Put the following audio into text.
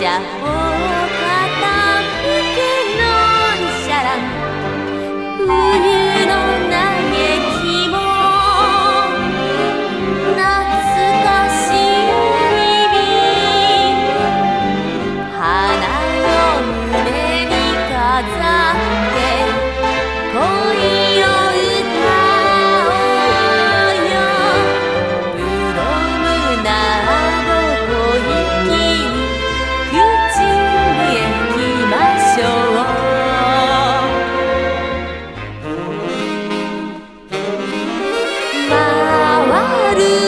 假货。Guru